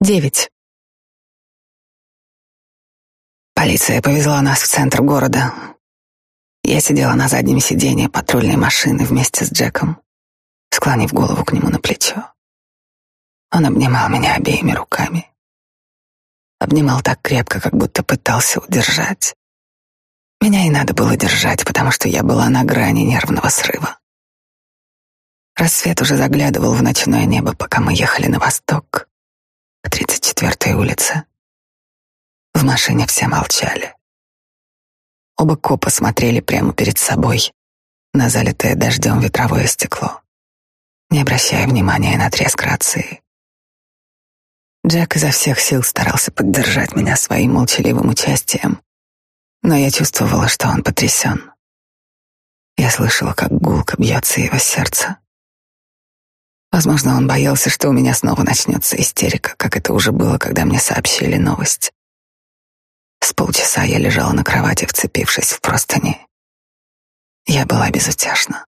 Девять. Полиция повезла нас в центр города. Я сидела на заднем сиденье патрульной машины вместе с Джеком, склонив голову к нему на плечо. Он обнимал меня обеими руками. Обнимал так крепко, как будто пытался удержать. Меня и надо было держать, потому что я была на грани нервного срыва. Рассвет уже заглядывал в ночное небо, пока мы ехали на восток, к 34-й улице. В машине все молчали. Оба копа смотрели прямо перед собой, на залитое дождем ветровое стекло, не обращая внимания на треск рации. Джек изо всех сил старался поддержать меня своим молчаливым участием, но я чувствовала, что он потрясен. Я слышала, как гулко бьется его сердце. Возможно, он боялся, что у меня снова начнется истерика, как это уже было, когда мне сообщили новость. С полчаса я лежала на кровати, вцепившись в простыни. Я была безутешна.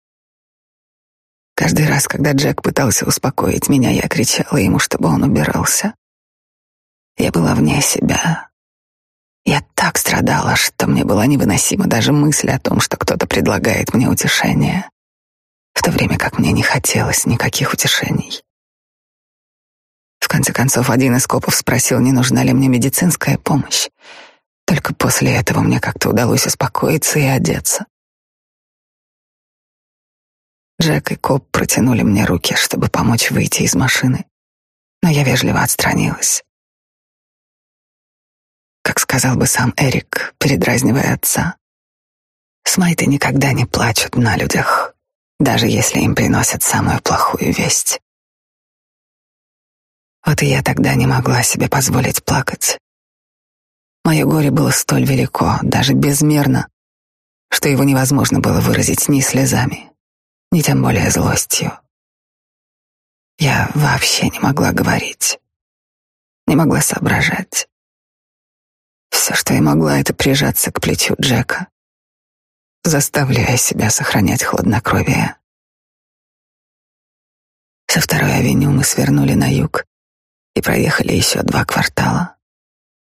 Каждый раз, когда Джек пытался успокоить меня, я кричала ему, чтобы он убирался. Я была вне себя. Я так страдала, что мне была невыносима даже мысль о том, что кто-то предлагает мне утешение в то время как мне не хотелось никаких утешений. В конце концов, один из копов спросил, не нужна ли мне медицинская помощь. Только после этого мне как-то удалось успокоиться и одеться. Джек и коп протянули мне руки, чтобы помочь выйти из машины, но я вежливо отстранилась. Как сказал бы сам Эрик, передразнивая отца, смайты никогда не плачут на людях даже если им приносят самую плохую весть. Вот и я тогда не могла себе позволить плакать. Мое горе было столь велико, даже безмерно, что его невозможно было выразить ни слезами, ни тем более злостью. Я вообще не могла говорить, не могла соображать. Все, что я могла, это прижаться к плечу Джека заставляя себя сохранять хладнокровие. Со второй авеню мы свернули на юг и проехали еще два квартала.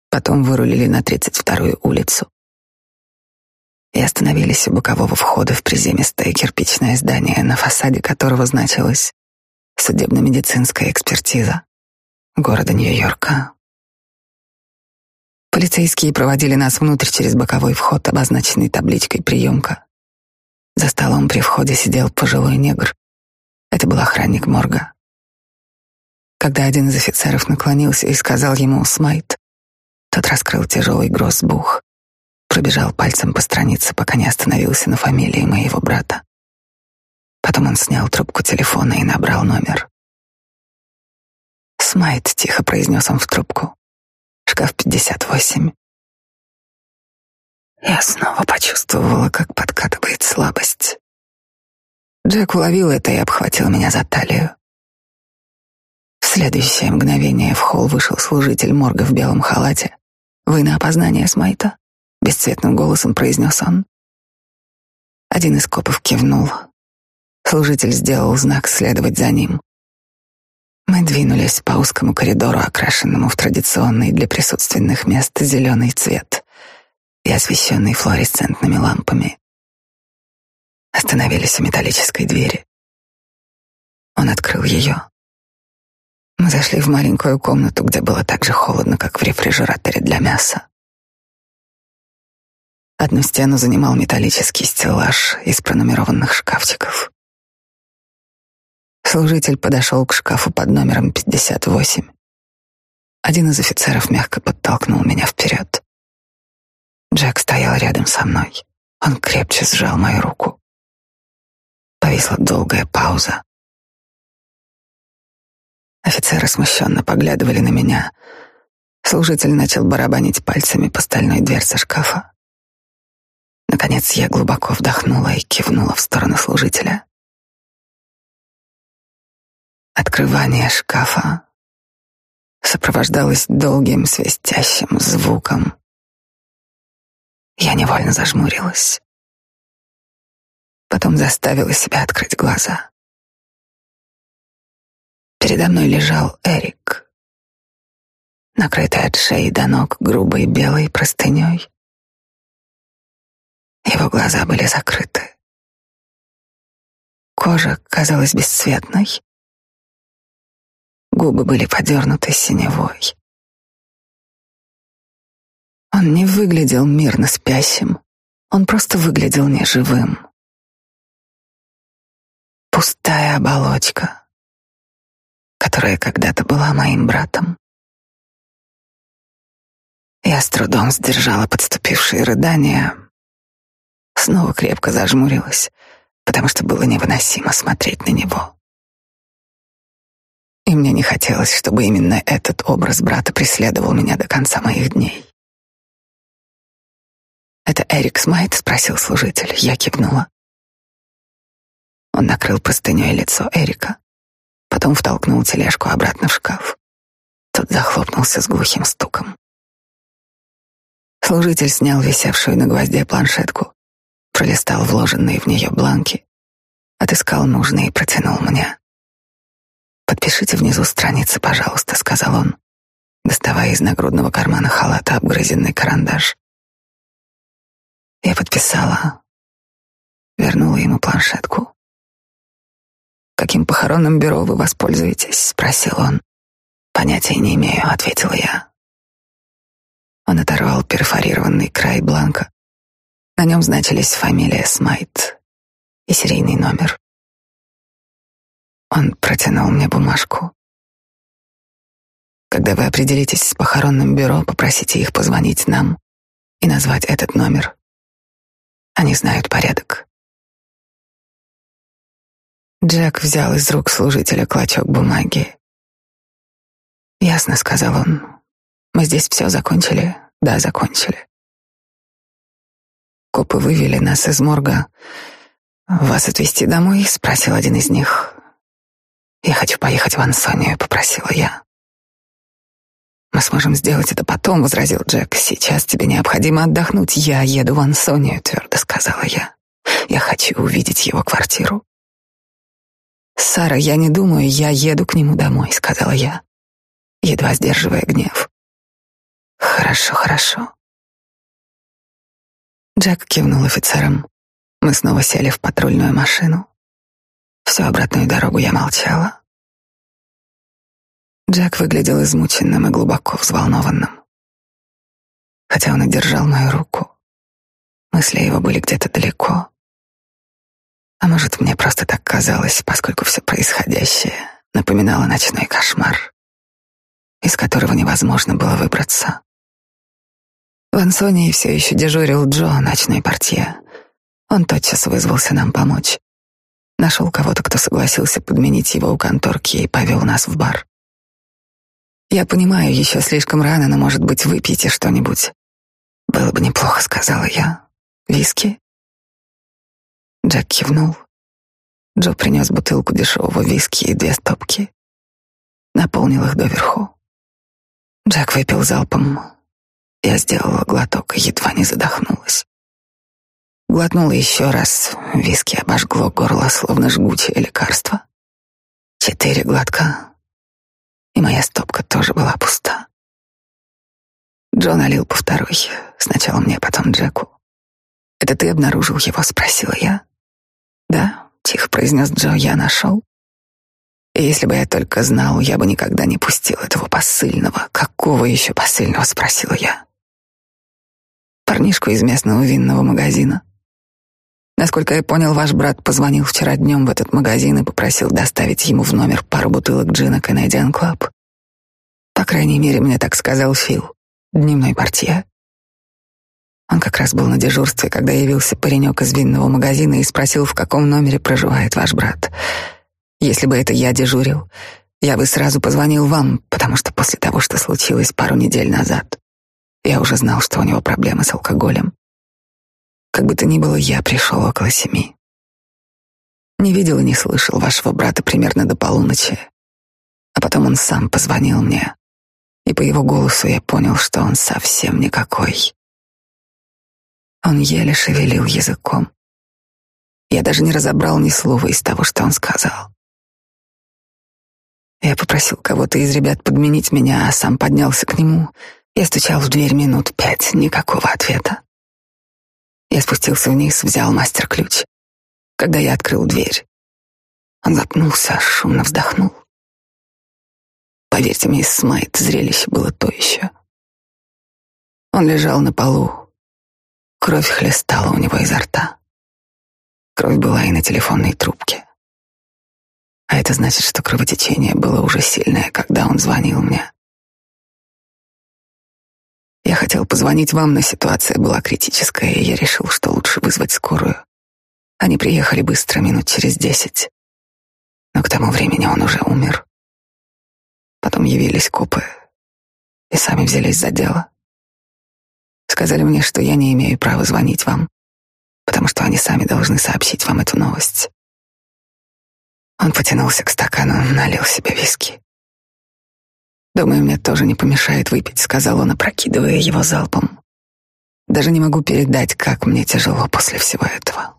Потом вырулили на 32-ю улицу и остановились у бокового входа в приземистое кирпичное здание, на фасаде которого значилась судебно-медицинская экспертиза города Нью-Йорка. Полицейские проводили нас внутрь через боковой вход, обозначенный табличкой «Приемка». За столом при входе сидел пожилой негр. Это был охранник морга. Когда один из офицеров наклонился и сказал ему «Смайт», тот раскрыл тяжелый гроссбух, пробежал пальцем по странице, пока не остановился на фамилии моего брата. Потом он снял трубку телефона и набрал номер. «Смайт», — тихо произнес он в трубку шкаф 58. Я снова почувствовала, как подкатывает слабость. Джек уловил это и обхватил меня за талию. В следующее мгновение в холл вышел служитель морга в белом халате. «Вы на опознание Смайта?» — бесцветным голосом произнес он. Один из копов кивнул. Служитель сделал знак следовать за ним. Мы двинулись по узкому коридору, окрашенному в традиционный для присутственных мест зеленый цвет и освещенный флуоресцентными лампами. Остановились у металлической двери. Он открыл ее. Мы зашли в маленькую комнату, где было так же холодно, как в рефрижераторе для мяса. Одну стену занимал металлический стеллаж из пронумерованных шкафчиков. Служитель подошел к шкафу под номером 58. Один из офицеров мягко подтолкнул меня вперед. Джек стоял рядом со мной. Он крепче сжал мою руку. Повисла долгая пауза. Офицеры смущенно поглядывали на меня. Служитель начал барабанить пальцами по стальной дверце шкафа. Наконец я глубоко вдохнула и кивнула в сторону служителя. Открывание шкафа сопровождалось долгим свистящим звуком. Я невольно зажмурилась. Потом заставила себя открыть глаза. Передо мной лежал Эрик. накрытый от шеи до ног грубой белой простыней. Его глаза были закрыты. Кожа казалась бесцветной. Губы были подернуты синевой. Он не выглядел мирно спящим, он просто выглядел неживым. Пустая оболочка, которая когда-то была моим братом. Я с трудом сдержала подступившие рыдания, снова крепко зажмурилась, потому что было невыносимо смотреть на него. И мне не хотелось, чтобы именно этот образ брата преследовал меня до конца моих дней. «Это Эрик Смайт?» — спросил служитель. Я кивнула. Он накрыл простыней лицо Эрика, потом втолкнул тележку обратно в шкаф. Тот захлопнулся с глухим стуком. Служитель снял висевшую на гвозде планшетку, пролистал вложенные в нее бланки, отыскал нужные и протянул мне. «Подпишите внизу страницы, пожалуйста», — сказал он, доставая из нагрудного кармана халата обгрызенный карандаш. Я подписала, вернула ему планшетку. «Каким похоронным бюро вы воспользуетесь?» — спросил он. «Понятия не имею», — ответила я. Он оторвал перфорированный край бланка. На нем значились фамилия Смайт и серийный номер. Он протянул мне бумажку. Когда вы определитесь с похоронным бюро, попросите их позвонить нам и назвать этот номер. Они знают порядок. Джек взял из рук служителя клочок бумаги. «Ясно», — сказал он. «Мы здесь все закончили?» «Да, закончили». Копы вывели нас из морга. «Вас отвезти домой?» — спросил один из них. «Я хочу поехать в Ансонию», — попросила я. «Мы сможем сделать это потом», — возразил Джек. «Сейчас тебе необходимо отдохнуть. Я еду в Ансонию», — твердо сказала я. «Я хочу увидеть его квартиру». «Сара, я не думаю, я еду к нему домой», — сказала я, едва сдерживая гнев. «Хорошо, хорошо». Джек кивнул офицерам. Мы снова сели в патрульную машину. Всю обратную дорогу я молчала. Джек выглядел измученным и глубоко взволнованным. Хотя он и держал мою руку, мысли его были где-то далеко. А может, мне просто так казалось, поскольку все происходящее напоминало ночной кошмар, из которого невозможно было выбраться. В Ансонии все еще дежурил Джо, ночной портье. Он тотчас вызвался нам помочь. Нашел кого-то, кто согласился подменить его у конторки и повел нас в бар. Я понимаю, еще слишком рано, но, может быть, выпьете что-нибудь. Было бы неплохо, сказала я. Виски? Джек кивнул. Джо принес бутылку дешевого виски и две стопки. Наполнил их доверху. Джек выпил залпом. Я сделала глоток и едва не задохнулась. Глотнула еще раз. Виски обожгло горло, словно жгучее лекарство. Четыре глотка, и моя стопка тоже была пуста. Джон налил по второй, сначала мне, потом Джеку. «Это ты обнаружил его?» — спросила я. «Да», — тихо произнес Джо, — «я нашел». И если бы я только знал, я бы никогда не пустил этого посыльного. «Какого еще посыльного?» — спросила я. «Парнишку из местного винного магазина». Насколько я понял, ваш брат позвонил вчера днем в этот магазин и попросил доставить ему в номер пару бутылок джина Canadian Club. По крайней мере, мне так сказал Фил, дневной портье. Он как раз был на дежурстве, когда явился паренек из винного магазина и спросил, в каком номере проживает ваш брат. Если бы это я дежурил, я бы сразу позвонил вам, потому что после того, что случилось пару недель назад, я уже знал, что у него проблемы с алкоголем. Как бы то ни было, я пришел около семи. Не видел и не слышал вашего брата примерно до полуночи. А потом он сам позвонил мне, и по его голосу я понял, что он совсем никакой. Он еле шевелил языком. Я даже не разобрал ни слова из того, что он сказал. Я попросил кого-то из ребят подменить меня, а сам поднялся к нему. Я стучал в дверь минут пять, никакого ответа. Я спустился вниз, взял мастер-ключ. Когда я открыл дверь, он запнулся, шумно вздохнул. Поверьте, мисс Смайт, зрелище было то еще. Он лежал на полу. Кровь хлестала у него изо рта. Кровь была и на телефонной трубке. А это значит, что кровотечение было уже сильное, когда он звонил мне. Я хотел позвонить вам, но ситуация была критическая, и я решил, что лучше вызвать скорую. Они приехали быстро, минут через десять. Но к тому времени он уже умер. Потом явились копы и сами взялись за дело. Сказали мне, что я не имею права звонить вам, потому что они сами должны сообщить вам эту новость. Он потянулся к стакану, налил себе виски. «Думаю, мне тоже не помешает выпить», — сказал он, опрокидывая его залпом. «Даже не могу передать, как мне тяжело после всего этого».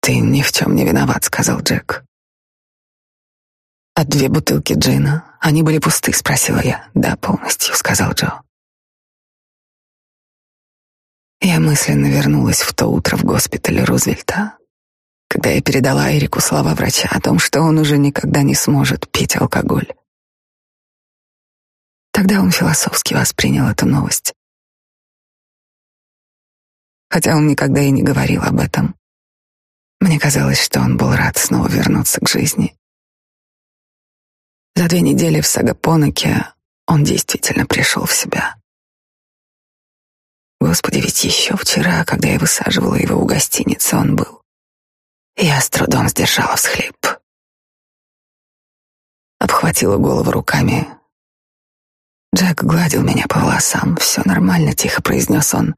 «Ты ни в чем не виноват», — сказал Джек. «А две бутылки джина, они были пусты?» — спросила я. «Да, полностью», — сказал Джо. Я мысленно вернулась в то утро в госпитале Рузвельта, когда я передала Эрику слова врача о том, что он уже никогда не сможет пить алкоголь. Тогда он философски воспринял эту новость. Хотя он никогда и не говорил об этом. Мне казалось, что он был рад снова вернуться к жизни. За две недели в Сагапонаке он действительно пришел в себя. Господи, ведь еще вчера, когда я высаживала его у гостиницы, он был. Я с трудом сдержала всхлип. Обхватила голову руками. Джек гладил меня по волосам. «Все нормально», — тихо произнес он.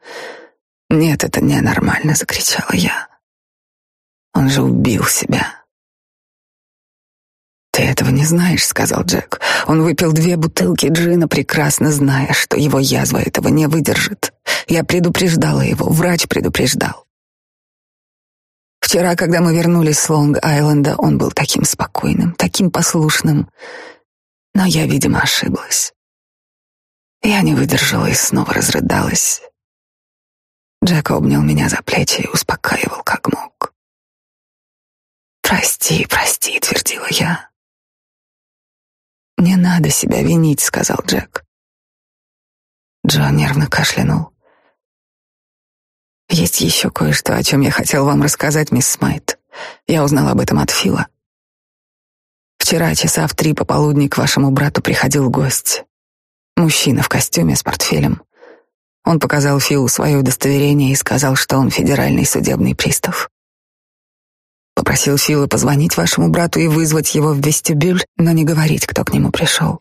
«Нет, это не нормально», — закричала я. «Он же убил себя». «Ты этого не знаешь», — сказал Джек. «Он выпил две бутылки джина, прекрасно зная, что его язва этого не выдержит. Я предупреждала его, врач предупреждал. Вчера, когда мы вернулись с Лонг-Айленда, он был таким спокойным, таким послушным. Но я, видимо, ошиблась. Я не выдержала и снова разрыдалась. Джек обнял меня за плечи и успокаивал, как мог. «Прости, прости», — твердила я. «Не надо себя винить», — сказал Джек. Джо нервно кашлянул. Есть еще кое-что, о чем я хотел вам рассказать, мисс Смайт. Я узнал об этом от Фила. Вчера часа в три пополудни к вашему брату приходил гость. Мужчина в костюме с портфелем. Он показал Филу свое удостоверение и сказал, что он федеральный судебный пристав. Попросил Фила позвонить вашему брату и вызвать его в вестибюль, но не говорить, кто к нему пришел.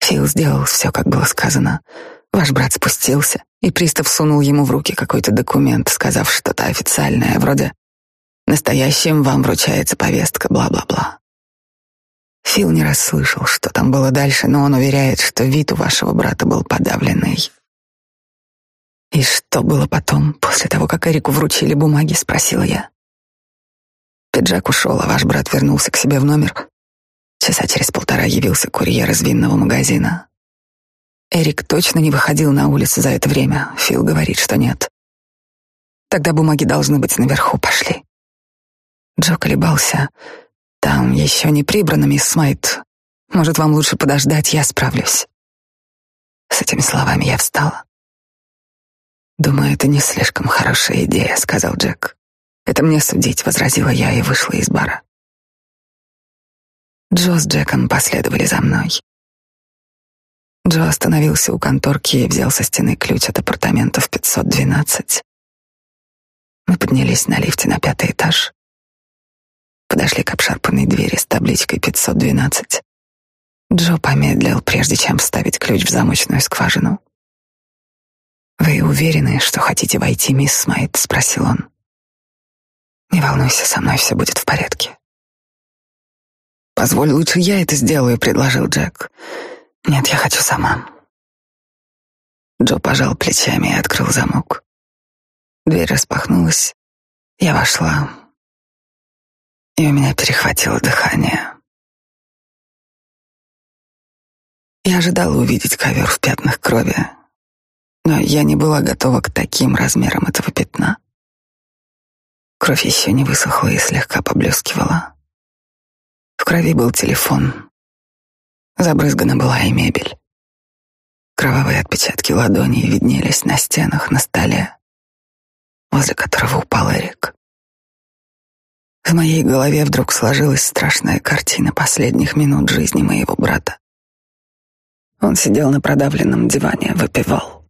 Фил сделал все, как было сказано. Ваш брат спустился, и пристав сунул ему в руки какой-то документ, сказав что-то официальное, вроде «Настоящим вам вручается повестка, бла-бла-бла». Фил не расслышал, что там было дальше, но он уверяет, что вид у вашего брата был подавленный. «И что было потом, после того, как Эрику вручили бумаги?» — спросила я. Пиджак ушел, а ваш брат вернулся к себе в номер. Часа через полтора явился курьер из винного магазина. Эрик точно не выходил на улицу за это время. Фил говорит, что нет. Тогда бумаги должны быть наверху. Пошли. Джо колебался. Там еще не прибрано, мисс Смайт. Может, вам лучше подождать, я справлюсь. С этими словами я встала. «Думаю, это не слишком хорошая идея», — сказал Джек. «Это мне судить», — возразила я и вышла из бара. Джо с Джеком последовали за мной. Джо остановился у конторки и взял со стены ключ от апартаментов 512. Мы поднялись на лифте на пятый этаж. Подошли к обшарпанной двери с табличкой 512. Джо помедлил, прежде чем вставить ключ в замочную скважину. «Вы уверены, что хотите войти, мисс Смайт?» — спросил он. «Не волнуйся, со мной все будет в порядке». «Позволь, лучше я это сделаю», — предложил Джек. «Джек». Нет, я хочу сама. Джо пожал плечами и открыл замок. Дверь распахнулась. Я вошла. и у меня перехватило дыхание. Я ожидала увидеть ковер в пятнах крови, но я не была готова к таким размерам этого пятна. Кровь еще не высохла и слегка поблескивала. В крови был телефон. Забрызгана была и мебель. Кровавые отпечатки ладоней виднелись на стенах, на столе, возле которого упал Эрик. В моей голове вдруг сложилась страшная картина последних минут жизни моего брата. Он сидел на продавленном диване, выпивал.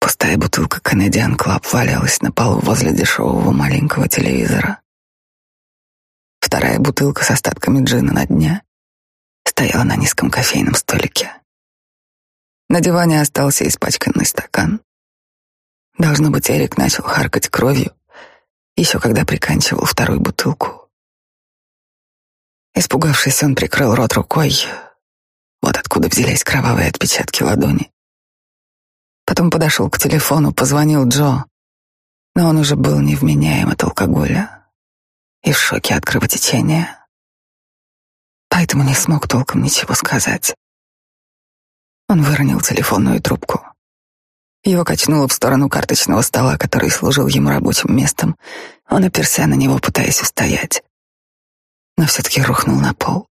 Пустая бутылка Canadian Club валялась на полу возле дешевого маленького телевизора. Вторая бутылка с остатками джина на дне стояла на низком кофейном столике. На диване остался испачканный стакан. Должно быть, Эрик начал харкать кровью, еще когда приканчивал вторую бутылку. Испугавшись, он прикрыл рот рукой. Вот откуда взялись кровавые отпечатки ладони. Потом подошел к телефону, позвонил Джо, но он уже был невменяем от алкоголя и в шоке от кровотечения. Поэтому не смог толком ничего сказать. Он выронил телефонную трубку. Его качнуло в сторону карточного стола, который служил ему рабочим местом. Он оперся на него, пытаясь устоять. Но все-таки рухнул на пол.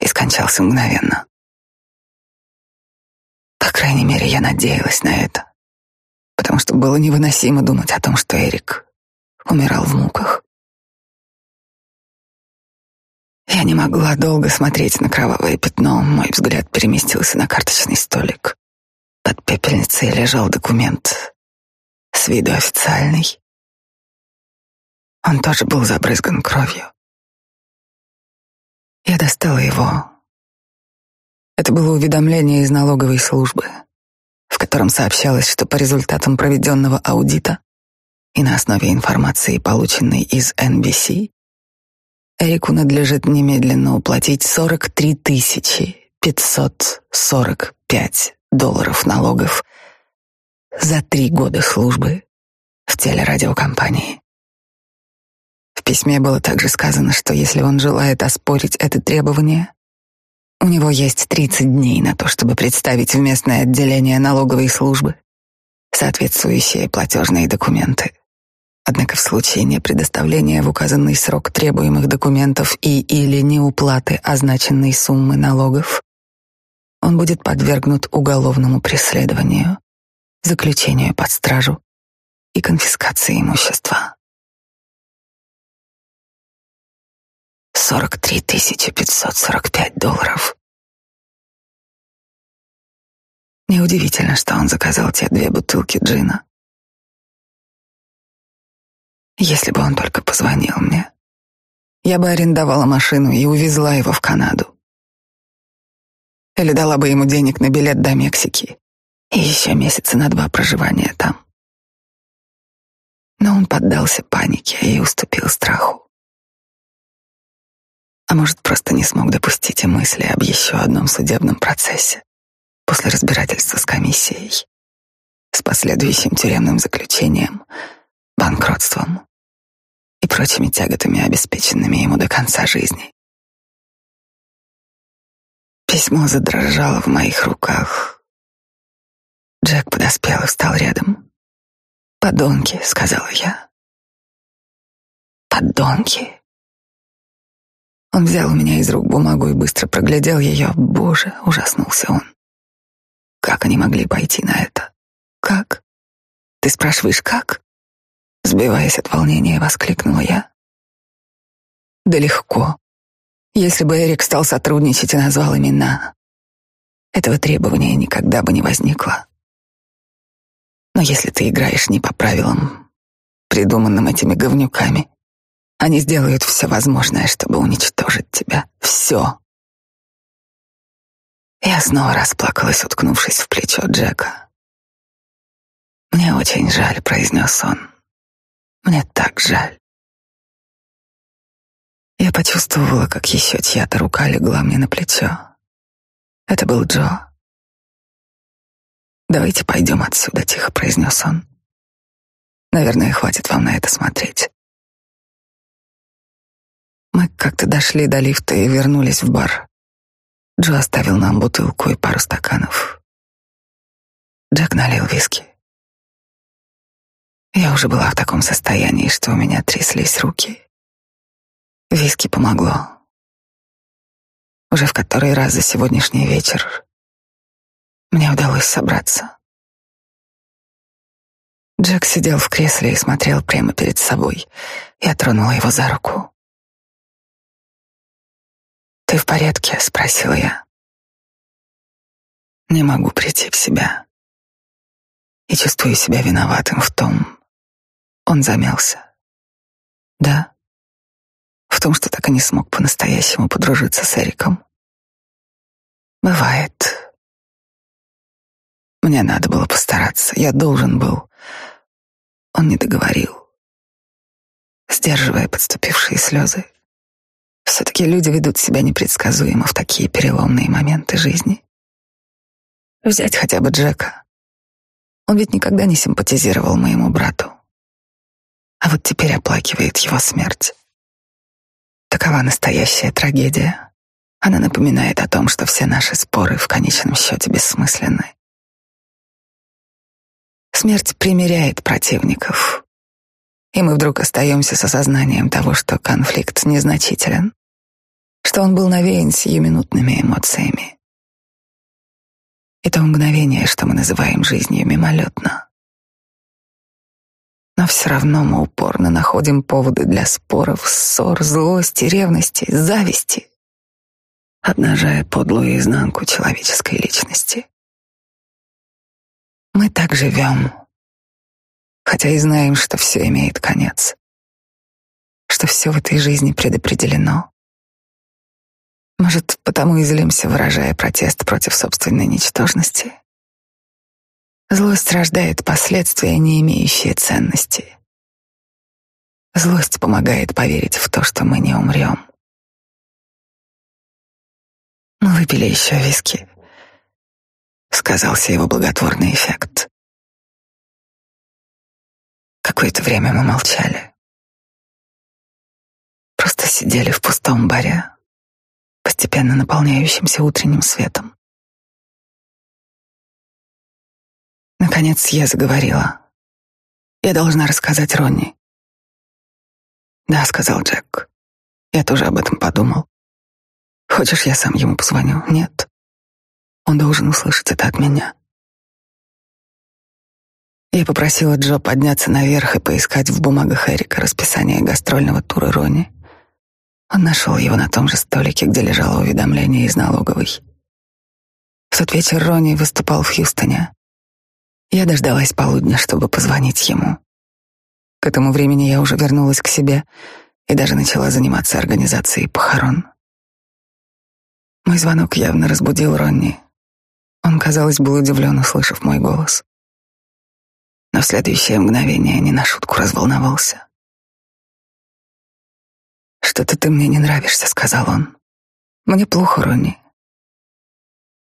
И скончался мгновенно. По крайней мере, я надеялась на это. Потому что было невыносимо думать о том, что Эрик умирал в муках. Я не могла долго смотреть на кровавое пятно. Мой взгляд переместился на карточный столик. Под пепельницей лежал документ. С виду официальный. Он тоже был забрызган кровью. Я достала его. Это было уведомление из налоговой службы, в котором сообщалось, что по результатам проведенного аудита и на основе информации, полученной из NBC, Эрику надлежит немедленно уплатить 43 тысячи 545 долларов налогов за три года службы в телерадиокомпании. В письме было также сказано, что если он желает оспорить это требование, у него есть 30 дней на то, чтобы представить в местное отделение налоговой службы соответствующие платежные документы. Однако в случае непредоставления в указанный срок требуемых документов и или неуплаты означенной суммы налогов, он будет подвергнут уголовному преследованию, заключению под стражу и конфискации имущества. 43 545 долларов. Неудивительно, что он заказал те две бутылки джина. Если бы он только позвонил мне, я бы арендовала машину и увезла его в Канаду. Или дала бы ему денег на билет до Мексики и еще месяца на два проживания там. Но он поддался панике и уступил страху. А может, просто не смог допустить и мысли об еще одном судебном процессе после разбирательства с комиссией, с последующим тюремным заключением, банкротством прочими тяготами, обеспеченными ему до конца жизни. Письмо задрожало в моих руках. Джек подоспел и встал рядом. «Подонки», — сказала я. «Подонки». Он взял у меня из рук бумагу и быстро проглядел ее. Боже, ужаснулся он. Как они могли пойти на это? Как? Ты спрашиваешь, как? Сбиваясь от волнения, воскликнула я. Да легко. Если бы Эрик стал сотрудничать и назвал имена, этого требования никогда бы не возникло. Но если ты играешь не по правилам, придуманным этими говнюками, они сделают все возможное, чтобы уничтожить тебя. Все. Я снова расплакалась, уткнувшись в плечо Джека. «Мне очень жаль», — произнес он. Мне так жаль. Я почувствовала, как еще чья-то рука легла мне на плечо. Это был Джо. «Давайте пойдем отсюда», — тихо произнес он. «Наверное, хватит вам на это смотреть». Мы как-то дошли до лифта и вернулись в бар. Джо оставил нам бутылку и пару стаканов. Джек налил виски. Я уже была в таком состоянии, что у меня тряслись руки. Виски помогло. Уже в который раз за сегодняшний вечер мне удалось собраться. Джек сидел в кресле и смотрел прямо перед собой. Я тронула его за руку. «Ты в порядке?» — спросила я. Не могу прийти в себя. И чувствую себя виноватым в том. Он замялся. Да. В том, что так и не смог по-настоящему подружиться с Эриком. Бывает. Мне надо было постараться. Я должен был. Он не договорил, сдерживая подступившие слезы. Все-таки люди ведут себя непредсказуемо в такие переломные моменты жизни. Взять хотя бы Джека. Он ведь никогда не симпатизировал моему брату. А вот теперь оплакивает его смерть. Такова настоящая трагедия. Она напоминает о том, что все наши споры в конечном счете бессмысленны. Смерть примиряет противников, и мы вдруг остаемся с осознанием того, что конфликт незначителен, что он был навеян сиюминутными эмоциями. И то мгновение, что мы называем жизнью, мимолетно. Но все равно мы упорно находим поводы для споров, ссор, злости, ревности, зависти, обнажая подлую изнанку человеческой личности. Мы так живем, хотя и знаем, что все имеет конец, что все в этой жизни предопределено. Может, потому и злимся, выражая протест против собственной ничтожности. Злость рождает последствия, не имеющие ценности. Злость помогает поверить в то, что мы не умрем. Мы выпили еще виски сказался его благотворный эффект. Какое-то время мы молчали. Просто сидели в пустом баре, постепенно наполняющимся утренним светом. Наконец я заговорила. Я должна рассказать Ронни. Да, сказал Джек. Я тоже об этом подумал. Хочешь, я сам ему позвоню? Нет. Он должен услышать это от меня. Я попросила Джо подняться наверх и поискать в бумагах Эрика расписание гастрольного тура Рони. Он нашел его на том же столике, где лежало уведомление из налоговой. В тот вечер Рони выступал в Хьюстоне. Я дождалась полудня, чтобы позвонить ему. К этому времени я уже вернулась к себе и даже начала заниматься организацией похорон. Мой звонок явно разбудил Ронни. Он, казалось, был удивлен, услышав мой голос. Но в следующее мгновение не на шутку разволновался. «Что-то ты мне не нравишься», — сказал он. «Мне плохо, Ронни».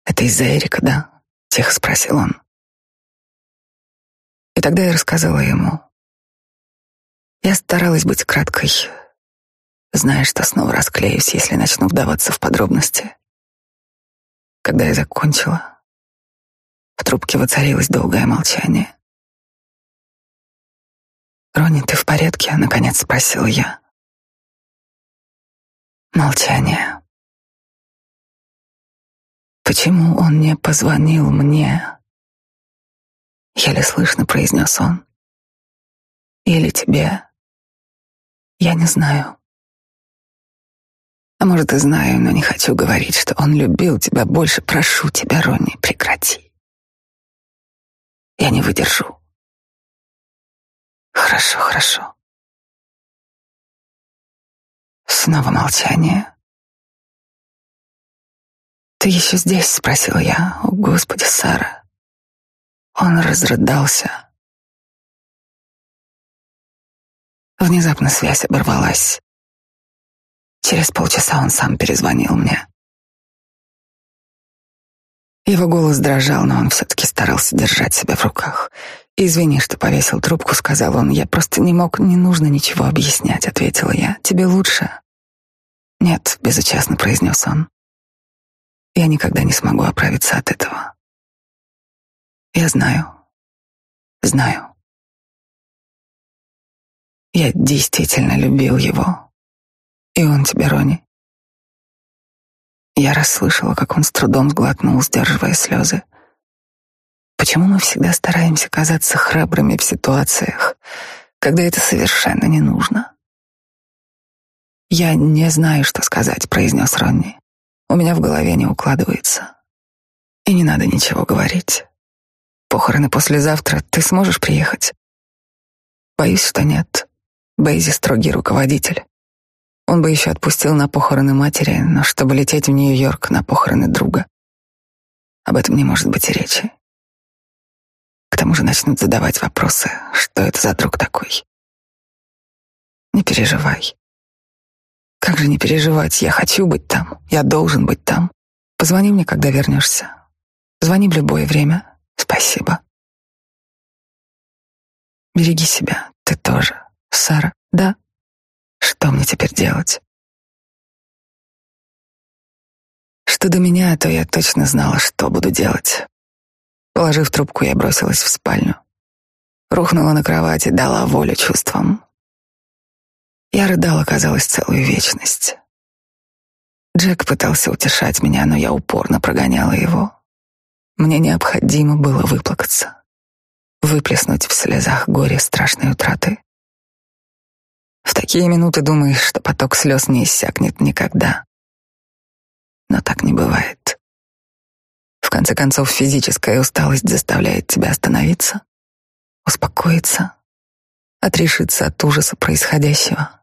«Это из-за Эрика, да?» — тихо спросил он. И тогда я рассказала ему. Я старалась быть краткой, зная, что снова расклеюсь, если начну вдаваться в подробности. Когда я закончила, в трубке воцарилось долгое молчание. «Ронни, ты в порядке?» — наконец спросил я. Молчание. «Почему он не позвонил мне?» Еле слышно произнес он. «Или тебе?» «Я не знаю». А может, и знаю, но не хочу говорить, что он любил тебя больше. Прошу тебя, Ронни, прекрати. Я не выдержу. Хорошо, хорошо. Снова молчание. Ты еще здесь? спросила я. О, Господи, Сара. Он разрыдался. Внезапно связь оборвалась. Через полчаса он сам перезвонил мне. Его голос дрожал, но он все-таки старался держать себя в руках. «Извини, что повесил трубку», — сказал он. «Я просто не мог, не нужно ничего объяснять», — ответила я. «Тебе лучше?» Нет, безучастно произнес он. Я никогда не смогу оправиться от этого. Я знаю. Знаю. Я действительно любил его. И он тебя, Рони. Я расслышала, как он с трудом сглотнул, сдерживая слезы. Почему мы всегда стараемся казаться храбрыми в ситуациях, когда это совершенно не нужно? Я не знаю, что сказать, произнес Ронни. У меня в голове не укладывается. И не надо ничего говорить. Похороны послезавтра. Ты сможешь приехать? Боюсь, что нет. Бейзи строгий руководитель. Он бы еще отпустил на похороны матери, но чтобы лететь в Нью-Йорк на похороны друга, об этом не может быть и речи. К тому же начнут задавать вопросы, что это за друг такой. Не переживай. Как же не переживать? Я хочу быть там. Я должен быть там. Позвони мне, когда вернешься. Звони в любое время. Спасибо. Береги себя. Ты тоже. Сара, да? Что мне теперь делать? Что до меня, то я точно знала, что буду делать. Положив трубку, я бросилась в спальню. Рухнула на кровати, дала волю чувствам. Я рыдала, казалось, целую вечность. Джек пытался утешать меня, но я упорно прогоняла его. Мне необходимо было выплакаться, выплеснуть в слезах горе страшной утраты. В такие минуты думаешь, что поток слез не иссякнет никогда. Но так не бывает. В конце концов, физическая усталость заставляет тебя остановиться, успокоиться, отрешиться от ужаса происходящего.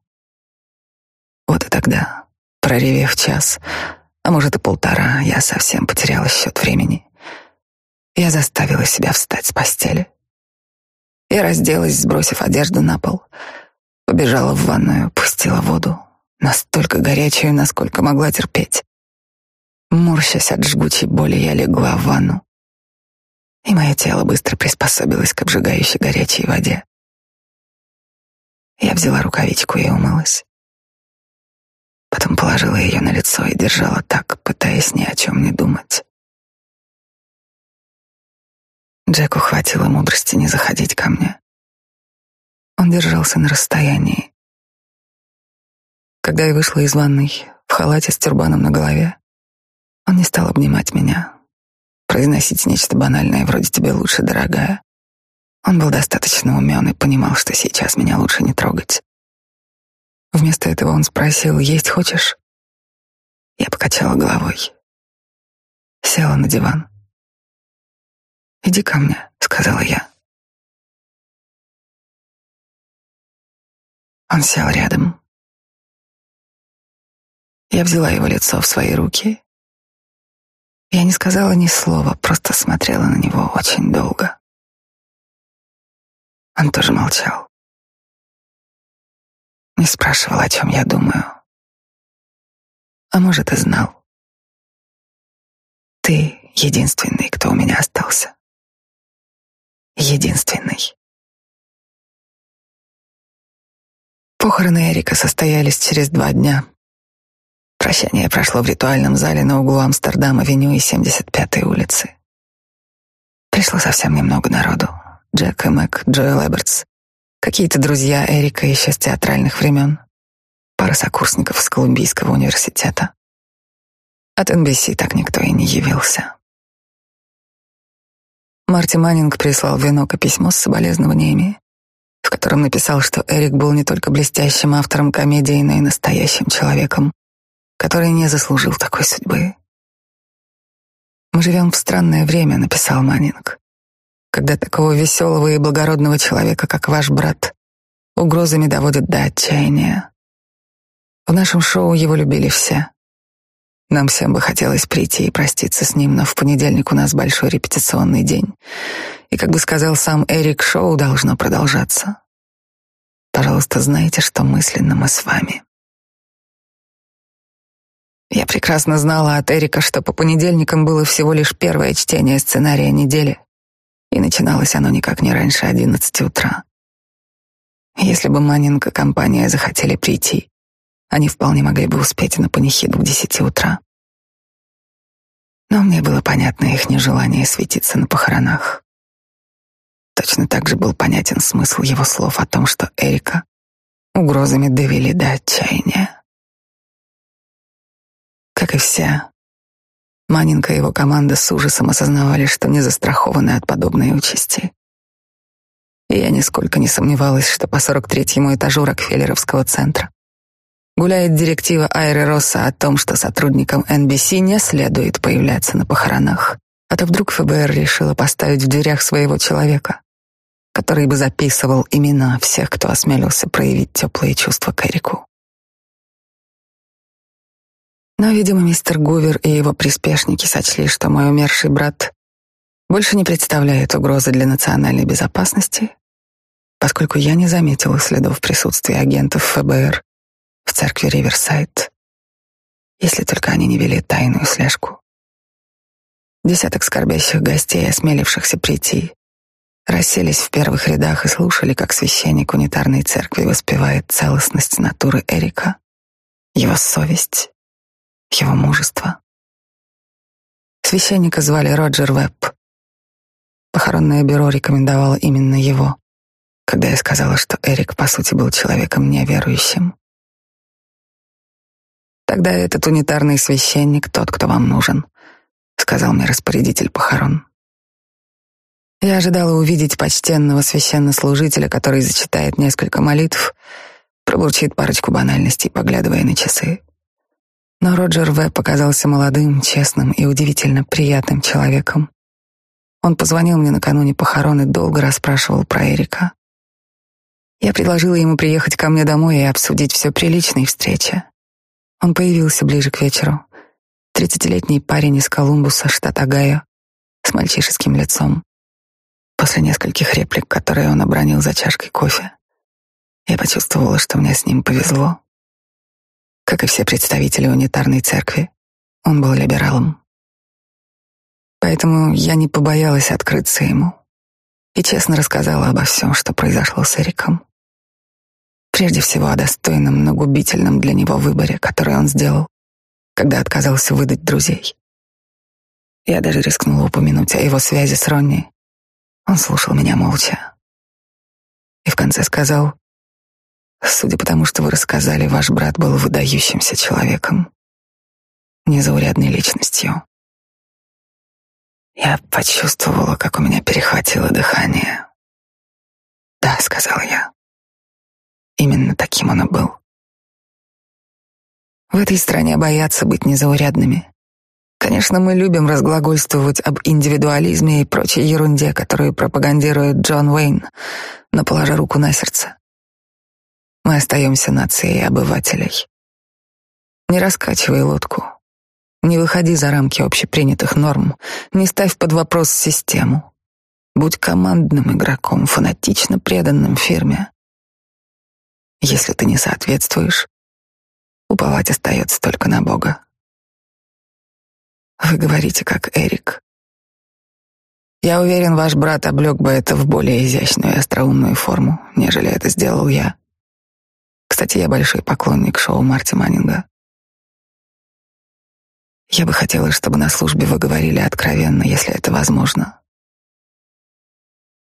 Вот и тогда, проревев час, а может и полтора, я совсем потеряла счет времени. Я заставила себя встать с постели. Я разделась, сбросив одежду на пол — Побежала в ванную, пустила воду, настолько горячую, насколько могла терпеть. Морщась от жгучей боли, я легла в ванну, и мое тело быстро приспособилось к обжигающей горячей воде. Я взяла рукавичку и умылась. Потом положила ее на лицо и держала так, пытаясь ни о чем не думать. Джеку хватило мудрости не заходить ко мне. Он держался на расстоянии. Когда я вышла из ванной в халате с тюрбаном на голове, он не стал обнимать меня, произносить нечто банальное вроде «тебе лучше, дорогая». Он был достаточно умен и понимал, что сейчас меня лучше не трогать. Вместо этого он спросил «Есть хочешь?» Я покачала головой. Села на диван. «Иди ко мне», — сказала я. Он сел рядом. Я взяла его лицо в свои руки. Я не сказала ни слова, просто смотрела на него очень долго. Он тоже молчал. Не спрашивал, о чем я думаю. А может, и знал. Ты единственный, кто у меня остался. Единственный. Похороны Эрика состоялись через два дня. Прощание прошло в ритуальном зале на углу Амстердам-авеню и 75-й улицы. Пришло совсем немного народу. Джек и Мэг, Джоэл Эбертс, какие-то друзья Эрика еще с театральных времен, пара сокурсников с Колумбийского университета. От NBC так никто и не явился. Марти Маннинг прислал венок и письмо с соболезнованиями в котором написал, что Эрик был не только блестящим автором комедии, но и настоящим человеком, который не заслужил такой судьбы. «Мы живем в странное время», — написал Маннинг, «когда такого веселого и благородного человека, как ваш брат, угрозами доводят до отчаяния. В нашем шоу его любили все. Нам всем бы хотелось прийти и проститься с ним, но в понедельник у нас большой репетиционный день. И, как бы сказал сам Эрик, шоу должно продолжаться. Пожалуйста, знайте, что мысленно мы с вами. Я прекрасно знала от Эрика, что по понедельникам было всего лишь первое чтение сценария недели, и начиналось оно никак не раньше одиннадцати утра. Если бы Маннинг и компания захотели прийти, Они вполне могли бы успеть на панихиду к десяти утра. Но мне было понятно их нежелание светиться на похоронах. Точно так же был понятен смысл его слов о том, что Эрика угрозами довели до отчаяния. Как и все, Манинка и его команда с ужасом осознавали, что не застрахованы от подобной участи. И я нисколько не сомневалась, что по 43-му этажу Рокфеллеровского центра гуляет директива Айры Росса о том, что сотрудникам NBC не следует появляться на похоронах, а то вдруг ФБР решило поставить в дверях своего человека, который бы записывал имена всех, кто осмелился проявить теплые чувства к Эрику. Но, видимо, мистер Гувер и его приспешники сочли, что мой умерший брат больше не представляет угрозы для национальной безопасности, поскольку я не заметила следов присутствия агентов ФБР в церкви Риверсайд, если только они не вели тайную слежку. Десяток скорбящих гостей, осмелившихся прийти, расселись в первых рядах и слушали, как священник унитарной церкви воспевает целостность натуры Эрика, его совесть, его мужество. Священника звали Роджер Вебб. Похоронное бюро рекомендовало именно его, когда я сказала, что Эрик, по сути, был человеком неверующим. Тогда этот унитарный священник тот, кто вам нужен, сказал мне распорядитель похорон. Я ожидала увидеть почтенного священнослужителя, который зачитает несколько молитв, пробурчит парочку банальностей, поглядывая на часы. Но Роджер В. показался молодым, честным и удивительно приятным человеком. Он позвонил мне накануне похорон и долго расспрашивал про Эрика. Я предложила ему приехать ко мне домой и обсудить все при личной встрече. Он появился ближе к вечеру. Тридцатилетний парень из Колумбуса, штат Огайо, с мальчишеским лицом. После нескольких реплик, которые он обронил за чашкой кофе, я почувствовала, что мне с ним повезло. Как и все представители унитарной церкви, он был либералом. Поэтому я не побоялась открыться ему и честно рассказала обо всем, что произошло с Эриком. Прежде всего о достойном, но губительном для него выборе, который он сделал, когда отказался выдать друзей. Я даже рискнула упомянуть о его связи с Ронни. Он слушал меня молча. И в конце сказал, «Судя по тому, что вы рассказали, ваш брат был выдающимся человеком, незаурядной личностью». Я почувствовала, как у меня перехватило дыхание. «Да», — сказала я. Именно таким он и был. В этой стране боятся быть незаурядными. Конечно, мы любим разглагольствовать об индивидуализме и прочей ерунде, которую пропагандирует Джон Уэйн, но положа руку на сердце. Мы остаемся нацией обывателей. Не раскачивай лодку. Не выходи за рамки общепринятых норм. Не ставь под вопрос систему. Будь командным игроком, фанатично преданным фирме. Если ты не соответствуешь, уповать остается только на Бога. Вы говорите, как Эрик. Я уверен, ваш брат облег бы это в более изящную и остроумную форму, нежели это сделал я. Кстати, я большой поклонник шоу Марти Маннинга. Я бы хотела, чтобы на службе вы говорили откровенно, если это возможно.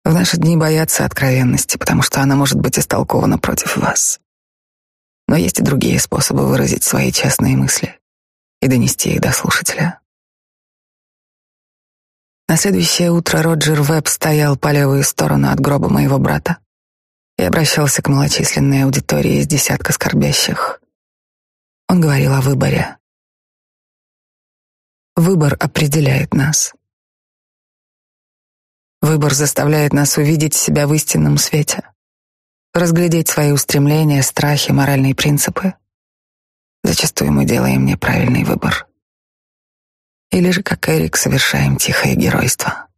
В наши дни боятся откровенности, потому что она может быть истолкована против вас. Но есть и другие способы выразить свои честные мысли и донести их до слушателя. На следующее утро Роджер Вебб стоял по левую сторону от гроба моего брата и обращался к малочисленной аудитории из десятка скорбящих. Он говорил о выборе. Выбор определяет нас. Выбор заставляет нас увидеть себя в истинном свете, разглядеть свои устремления, страхи, моральные принципы. Зачастую мы делаем неправильный выбор. Или же, как Эрик, совершаем тихое геройство.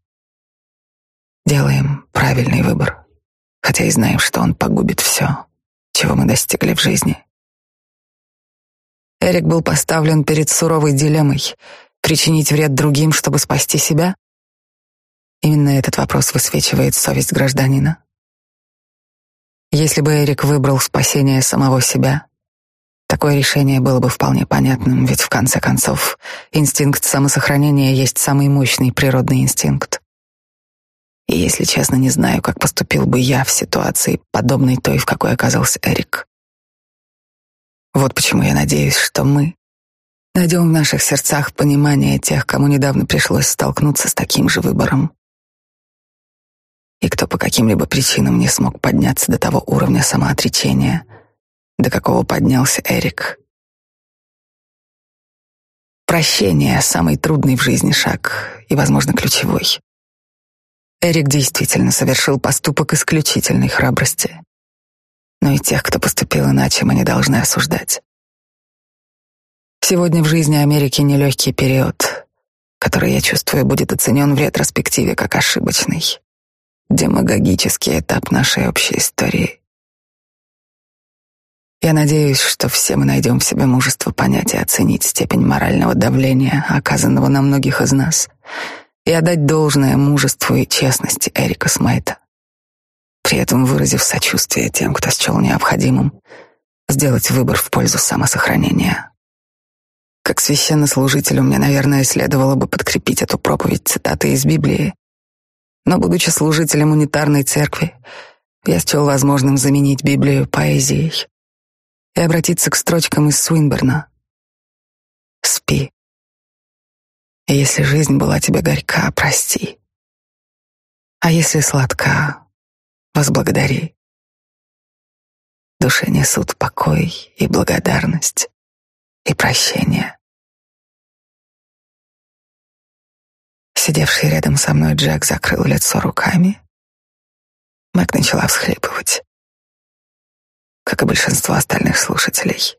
Делаем правильный выбор, хотя и знаем, что он погубит все, чего мы достигли в жизни. Эрик был поставлен перед суровой дилеммой — причинить вред другим, чтобы спасти себя, Именно этот вопрос высвечивает совесть гражданина. Если бы Эрик выбрал спасение самого себя, Такое решение было бы вполне понятным, ведь в конце концов инстинкт самосохранения есть самый мощный природный инстинкт. И если честно, не знаю, как поступил бы я в ситуации, подобной той, в какой оказался Эрик. Вот почему я надеюсь, что мы найдем в наших сердцах понимание тех, кому недавно пришлось столкнуться с таким же выбором. И кто по каким-либо причинам не смог подняться до того уровня самоотречения, до какого поднялся Эрик. Прощение — самый трудный в жизни шаг и, возможно, ключевой. Эрик действительно совершил поступок исключительной храбрости. Но и тех, кто поступил иначе, мы не должны осуждать. Сегодня в жизни Америки нелегкий период, который, я чувствую, будет оценен в ретроспективе как ошибочный, демагогический этап нашей общей истории. Я надеюсь, что все мы найдем в себе мужество понять и оценить степень морального давления, оказанного на многих из нас, и отдать должное мужеству и честности Эрика Смайта, при этом выразив сочувствие тем, кто счел необходимым сделать выбор в пользу самосохранения. Как священнослужителю мне, наверное, следовало бы подкрепить эту проповедь цитатой из Библии, но, будучи служителем унитарной церкви, я счел возможным заменить Библию поэзией и обратиться к строчкам из Суинберна. «Спи. И если жизнь была тебе горька, прости. А если сладка, возблагодари. Душе несут покой и благодарность и прощение. Сидевший рядом со мной Джек закрыл лицо руками. Мэг начала всхлипывать как и большинство остальных слушателей.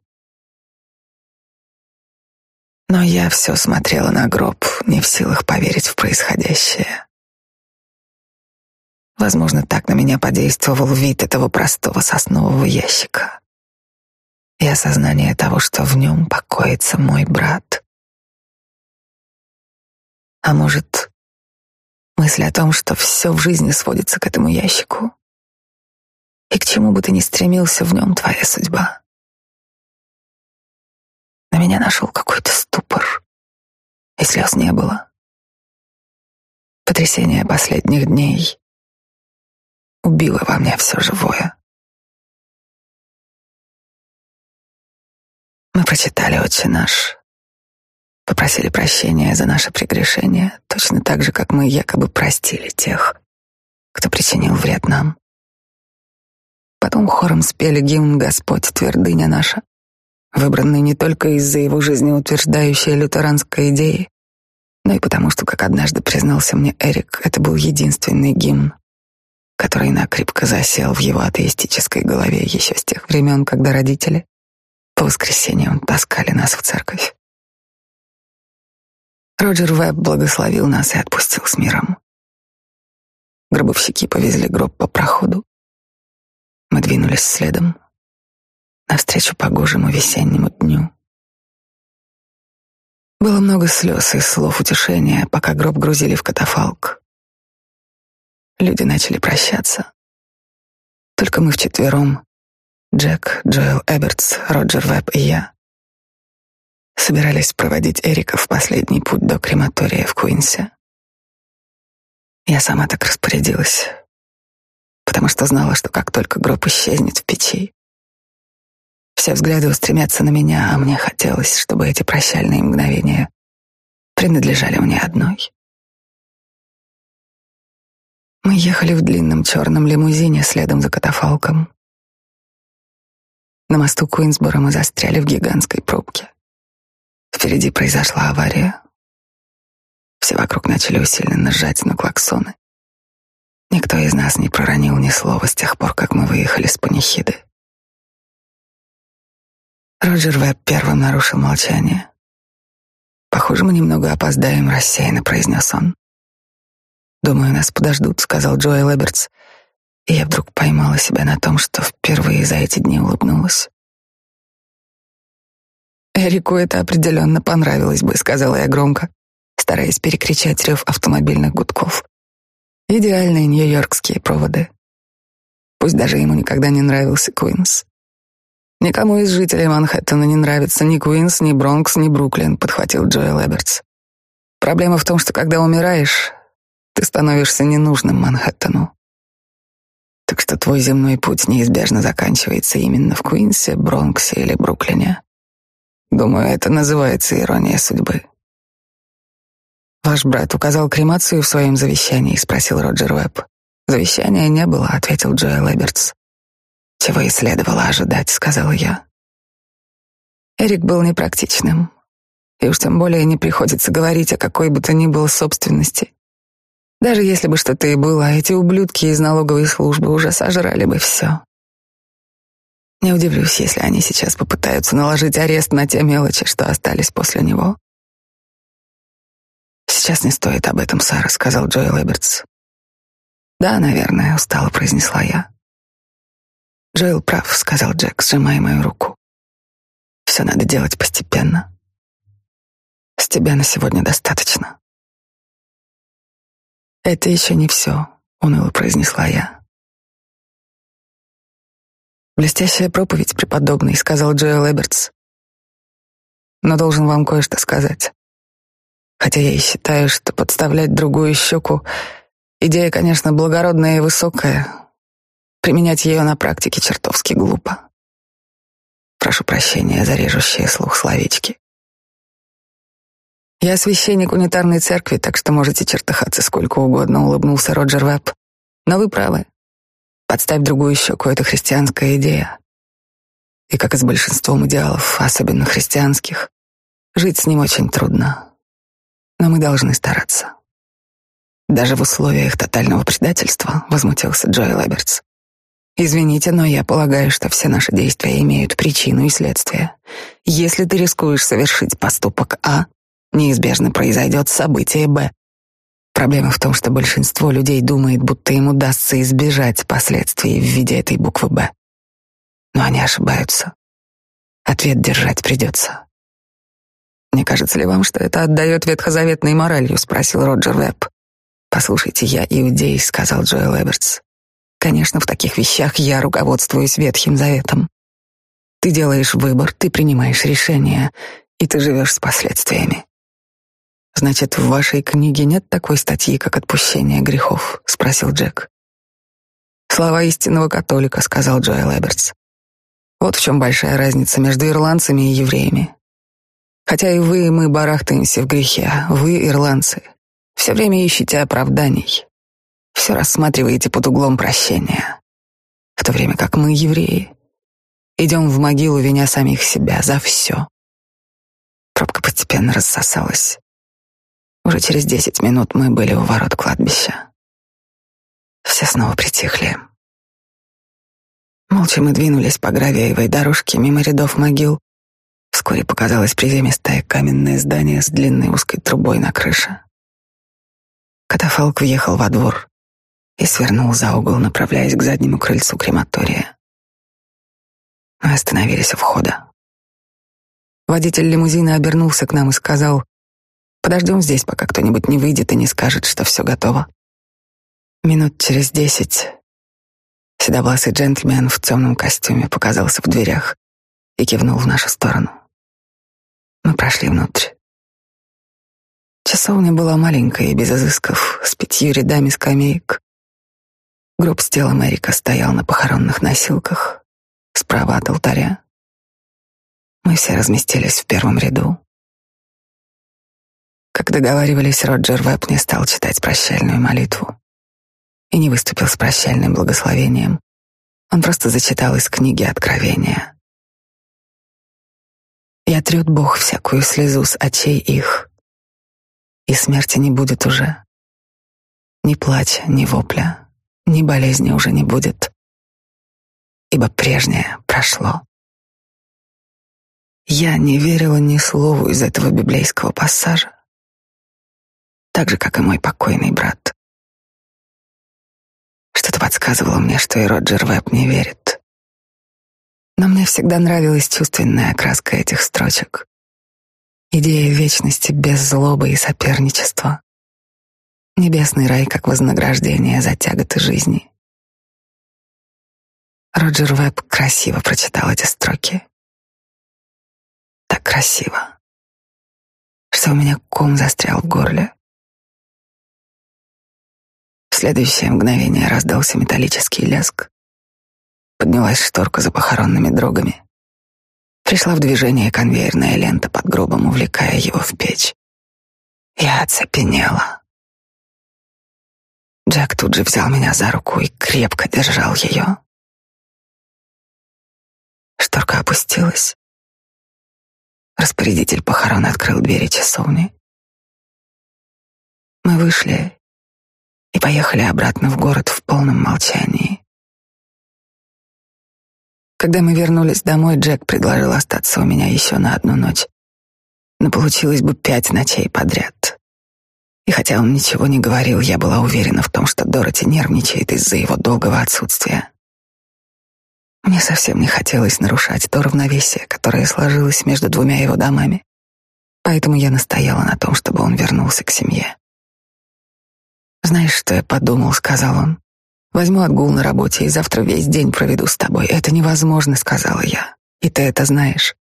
Но я все смотрела на гроб, не в силах поверить в происходящее. Возможно, так на меня подействовал вид этого простого соснового ящика и осознание того, что в нем покоится мой брат. А может, мысль о том, что все в жизни сводится к этому ящику, и к чему бы ты ни стремился, в нем твоя судьба. На меня нашел какой-то ступор, и слез не было. Потрясение последних дней убило во мне все живое. Мы прочитали «Отче наш», попросили прощения за наше прегрешение, точно так же, как мы якобы простили тех, кто причинил вред нам. Потом хором спели гимн «Господь, твердыня наша», выбранный не только из-за его жизнеутверждающей лютеранской идеи, но и потому, что, как однажды признался мне Эрик, это был единственный гимн, который накрепко засел в его атеистической голове еще с тех времен, когда родители по воскресеньям таскали нас в церковь. Роджер Вебб благословил нас и отпустил с миром. Гробовщики повезли гроб по проходу, мы двинулись следом, навстречу погожему весеннему дню. Было много слез и слов утешения, пока гроб грузили в катафалк. Люди начали прощаться. Только мы вчетвером, Джек, Джоэл Эбертс, Роджер Вебб и я, собирались проводить Эрика в последний путь до крематория в Куинсе. Я сама так распорядилась, потому что знала, что как только гроб исчезнет в печи, все взгляды устремятся на меня, а мне хотелось, чтобы эти прощальные мгновения принадлежали мне одной. Мы ехали в длинном черном лимузине следом за катафалком. На мосту Куинсбора мы застряли в гигантской пробке. Впереди произошла авария. Все вокруг начали усиленно сжать на клаксоны. Никто из нас не проронил ни слова с тех пор, как мы выехали с панихиды. Роджер Веб первым нарушил молчание. «Похоже, мы немного опоздаем», — рассеянно произнес он. «Думаю, нас подождут», — сказал Джоэл Эбертс. И я вдруг поймала себя на том, что впервые за эти дни улыбнулась. «Эрику это определенно понравилось бы», — сказала я громко, стараясь перекричать рев автомобильных гудков. Идеальные нью-йоркские проводы. Пусть даже ему никогда не нравился Куинс. Никому из жителей Манхэттена не нравится ни Куинс, ни Бронкс, ни Бруклин, подхватил Джоэл Эбертс. Проблема в том, что когда умираешь, ты становишься ненужным Манхэттену. Так что твой земной путь неизбежно заканчивается именно в Куинсе, Бронксе или Бруклине. Думаю, это называется ирония судьбы. Ваш брат указал кремацию в своем завещании, спросил Роджер Уэбб. Завещания не было, ответил Джоэл Эбертс. Чего и следовало ожидать, сказала я. Эрик был непрактичным, и уж тем более не приходится говорить о какой бы то ни было собственности. Даже если бы что-то и было, эти ублюдки из налоговой службы уже сожрали бы все. Не удивлюсь, если они сейчас попытаются наложить арест на те мелочи, что остались после него. Сейчас не стоит об этом, Сара, сказал Джоэл Эбертс. Да, наверное, устало произнесла я. Джоэл прав, сказал Джек, сжимая мою руку. Все надо делать постепенно. С тебя на сегодня достаточно. Это еще не все, уныло произнесла я. Блестящая проповедь, преподобный, сказал Джоэл Эбертс. Но должен вам кое-что сказать. Хотя я и считаю, что подставлять другую щеку — идея, конечно, благородная и высокая. Применять ее на практике чертовски глупо. Прошу прощения за режущие слух словечки. Я священник унитарной церкви, так что можете чертыхаться сколько угодно, улыбнулся Роджер Вебб. Но вы правы. Подставь другую щеку — это христианская идея. И как и с большинством идеалов, особенно христианских, жить с ним очень трудно но мы должны стараться. Даже в условиях тотального предательства, возмутился Джоэл Эбертс. Извините, но я полагаю, что все наши действия имеют причину и следствие. Если ты рискуешь совершить поступок А, неизбежно произойдет событие Б. Проблема в том, что большинство людей думает, будто им удастся избежать последствий в виде этой буквы Б. Но они ошибаются. Ответ держать придется. «Не кажется ли вам, что это отдает ветхозаветной моралью?» — спросил Роджер Вебб. «Послушайте, я иудей», — сказал Джоэл Эбертс. «Конечно, в таких вещах я руководствуюсь Ветхим Заветом. Ты делаешь выбор, ты принимаешь решение, и ты живешь с последствиями». «Значит, в вашей книге нет такой статьи, как отпущение грехов?» — спросил Джек. «Слова истинного католика», — сказал Джоэл Эбертс. «Вот в чем большая разница между ирландцами и евреями. Хотя и вы, и мы барахтаемся в грехе. Вы, ирландцы, все время ищете оправданий. Все рассматриваете под углом прощения. В то время как мы, евреи, идем в могилу, виня самих себя за все. Пробка постепенно рассосалась. Уже через десять минут мы были у ворот кладбища. Все снова притихли. Молча мы двинулись по гравиевой дорожке мимо рядов могил, Вскоре показалось приземистое каменное здание с длинной узкой трубой на крыше. Катафалк въехал во двор и свернул за угол, направляясь к заднему крыльцу крематория. Мы остановились у входа. Водитель лимузина обернулся к нам и сказал, «Подождем здесь, пока кто-нибудь не выйдет и не скажет, что все готово». Минут через десять седовласый джентльмен в темном костюме показался в дверях и кивнул в нашу сторону. Мы прошли внутрь. Часовня была маленькая и без изысков, с пятью рядами скамеек. Гроб с телом Эрика стоял на похоронных носилках, справа от алтаря. Мы все разместились в первом ряду. Как договаривались, Роджер Веб не стал читать прощальную молитву и не выступил с прощальным благословением. Он просто зачитал из книги Откровения. И отрет Бог всякую слезу с очей их, и смерти не будет уже. Ни плача, ни вопля, ни болезни уже не будет, ибо прежнее прошло. Я не верила ни слову из этого библейского пассажа, так же, как и мой покойный брат. Что-то подсказывало мне, что и Роджер Веб не верит. Но мне всегда нравилась чувственная окраска этих строчек. Идея вечности без злобы и соперничества. Небесный рай как вознаграждение за тяготы жизни. Роджер Веб красиво прочитал эти строки. Так красиво, что у меня ком застрял в горле. Следующее мгновение раздался металлический лязг. Поднялась шторка за похоронными дрогами. Пришла в движение конвейерная лента под гробом, увлекая его в печь. Я оцепенела. Джек тут же взял меня за руку и крепко держал ее. Шторка опустилась. Распорядитель похорон открыл двери часовни. Мы вышли и поехали обратно в город в полном молчании. Когда мы вернулись домой, Джек предложил остаться у меня еще на одну ночь. Но получилось бы пять ночей подряд. И хотя он ничего не говорил, я была уверена в том, что Дороти нервничает из-за его долгого отсутствия. Мне совсем не хотелось нарушать то равновесие, которое сложилось между двумя его домами. Поэтому я настояла на том, чтобы он вернулся к семье. «Знаешь, что я подумал?» — сказал он. «Возьму отгул на работе и завтра весь день проведу с тобой. Это невозможно», — сказала я. «И ты это знаешь.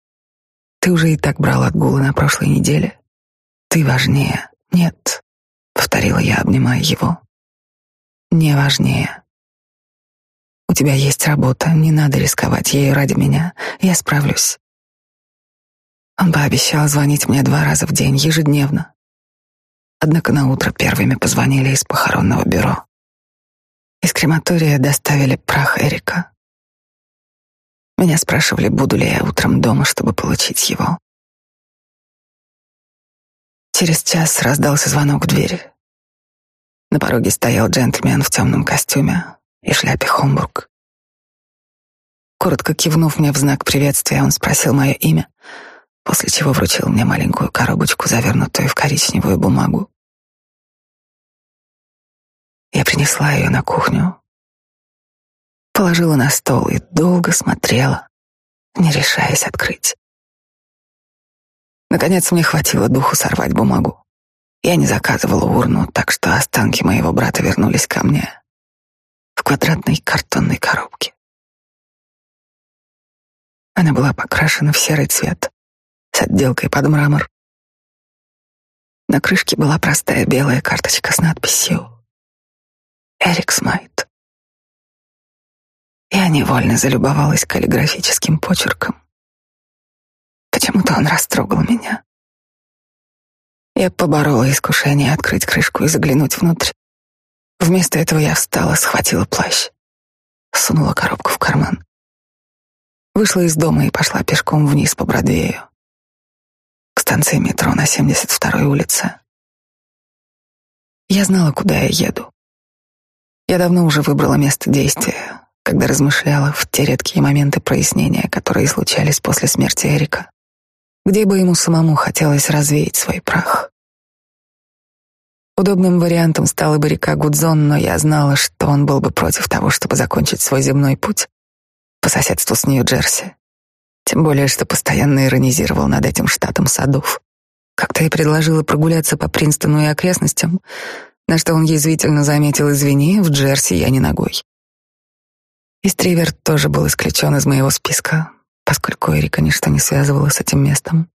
Ты уже и так брал отгулы на прошлой неделе. Ты важнее. Нет», — повторила я, обнимая его. «Не важнее. У тебя есть работа, не надо рисковать ею ради меня. Я справлюсь. Он пообещал звонить мне два раза в день, ежедневно. Однако на утро первыми позвонили из похоронного бюро. Из крематория доставили прах Эрика. Меня спрашивали, буду ли я утром дома, чтобы получить его. Через час раздался звонок в дверь. На пороге стоял джентльмен в темном костюме, и шляпе Хомбург. Коротко кивнув мне в знак приветствия, он спросил мое имя, после чего вручил мне маленькую коробочку, завернутую в коричневую бумагу. Я принесла ее на кухню, положила на стол и долго смотрела, не решаясь открыть. Наконец мне хватило духу сорвать бумагу. Я не заказывала урну, так что останки моего брата вернулись ко мне в квадратной картонной коробке. Она была покрашена в серый цвет с отделкой под мрамор. На крышке была простая белая карточка с надписью «Эрик Смайт». Я невольно залюбовалась каллиграфическим почерком. Почему-то он растрогал меня. Я поборола искушение открыть крышку и заглянуть внутрь. Вместо этого я встала, схватила плащ, сунула коробку в карман, вышла из дома и пошла пешком вниз по Бродвею, станции метро на 72-й улице. Я знала, куда я еду. Я давно уже выбрала место действия, когда размышляла в те редкие моменты прояснения, которые случались после смерти Эрика, где бы ему самому хотелось развеять свой прах. Удобным вариантом стала бы река Гудзон, но я знала, что он был бы против того, чтобы закончить свой земной путь по соседству с Нью-Джерси. Тем более, что постоянно иронизировал над этим штатом садов. Как-то я предложила прогуляться по Принстону и окрестностям, на что он язвительно заметил «Извини, в Джерси я не ногой». И Стривер тоже был исключен из моего списка, поскольку Эрика ничто не связывало с этим местом,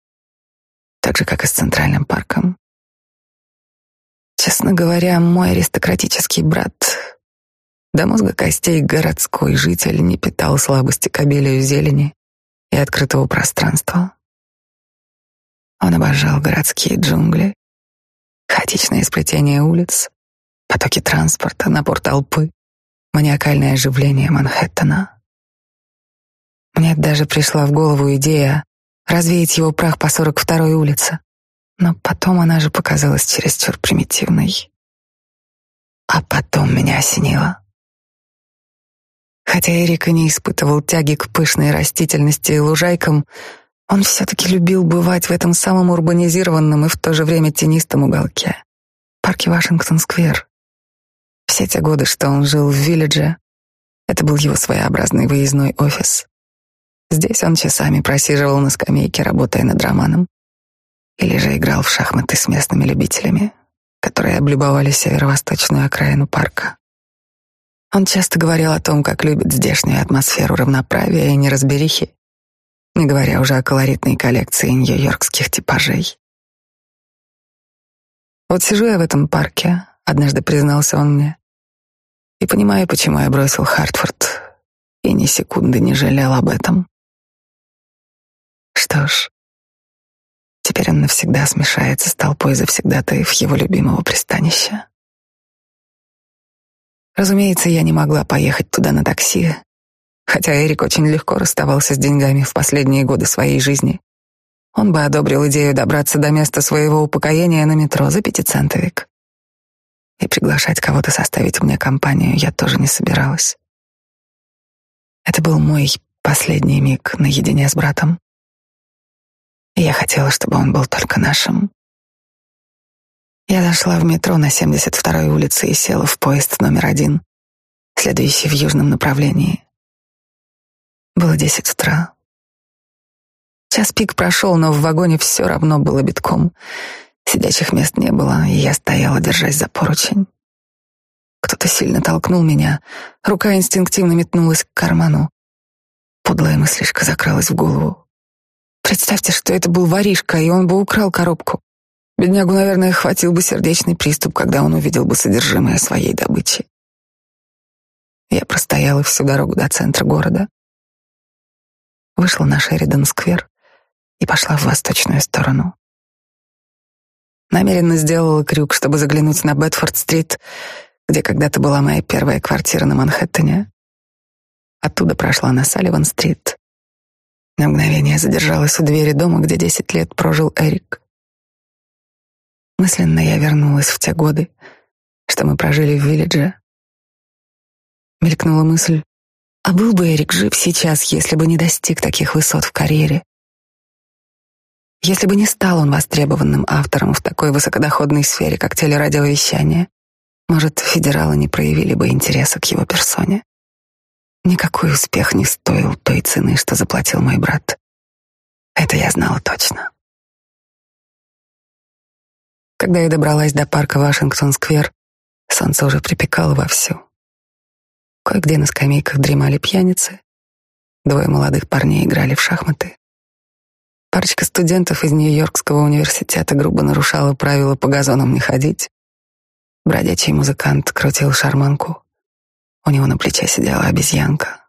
так же, как и с Центральным парком. Честно говоря, мой аристократический брат, до мозга костей городской житель, не питал слабости к обилию зелени и открытого пространства. Он обожал городские джунгли, хаотичное сплетение улиц, потоки транспорта, напор толпы, маниакальное оживление Манхэттена. Мне даже пришла в голову идея развеять его прах по 42-й улице, но потом она же показалась чересчур примитивной. А потом меня осенило. Хотя Эрика не испытывал тяги к пышной растительности и лужайкам, он все-таки любил бывать в этом самом урбанизированном и в то же время тенистом уголке — парке Вашингтон-сквер. Все те годы, что он жил в Виллидже, это был его своеобразный выездной офис. Здесь он часами просиживал на скамейке, работая над романом или же играл в шахматы с местными любителями, которые облюбовали северо-восточную окраину парка. Он часто говорил о том, как любит здешнюю атмосферу равноправия и неразберихи, не говоря уже о колоритной коллекции нью-йоркских типажей. Вот сижу я в этом парке, однажды признался он мне, и понимаю, почему я бросил Хартфорд, и ни секунды не жалел об этом. Что ж, теперь он навсегда смешается с толпой завсегдатаев его любимого пристанища. Разумеется, я не могла поехать туда на такси, хотя Эрик очень легко расставался с деньгами в последние годы своей жизни. Он бы одобрил идею добраться до места своего упокоения на метро за пятицентовик. И приглашать кого-то составить мне компанию я тоже не собиралась. Это был мой последний миг наедине с братом. И я хотела, чтобы он был только нашим. Я зашла в метро на 72-й улице и села в поезд номер один, следующий в южном направлении. Было десять утра. Час пик прошел, но в вагоне все равно было битком. Сидячих мест не было, и я стояла, держась за поручень. Кто-то сильно толкнул меня, рука инстинктивно метнулась к карману. Подлая мыслишка закралась в голову. Представьте, что это был воришка, и он бы украл коробку. Беднягу, наверное, хватил бы сердечный приступ, когда он увидел бы содержимое своей добычи. Я простояла всю дорогу до центра города. Вышла на Шеридан-сквер и пошла в восточную сторону. Намеренно сделала крюк, чтобы заглянуть на Бетфорд-стрит, где когда-то была моя первая квартира на Манхэттене. Оттуда прошла на Салливан-стрит. На мгновение задержалась у двери дома, где десять лет прожил Эрик. Мысленно я вернулась в те годы, что мы прожили в Виллидже. Мелькнула мысль, а был бы Эрик жив сейчас, если бы не достиг таких высот в карьере? Если бы не стал он востребованным автором в такой высокодоходной сфере, как телерадиовещание, может, федералы не проявили бы интереса к его персоне. Никакой успех не стоил той цены, что заплатил мой брат. Это я знала точно. Когда я добралась до парка Вашингтон-сквер, солнце уже припекало вовсю. Кое-где на скамейках дремали пьяницы. Двое молодых парней играли в шахматы. Парочка студентов из Нью-Йоркского университета грубо нарушала правила по газонам не ходить. Бродячий музыкант крутил шарманку. У него на плече сидела обезьянка.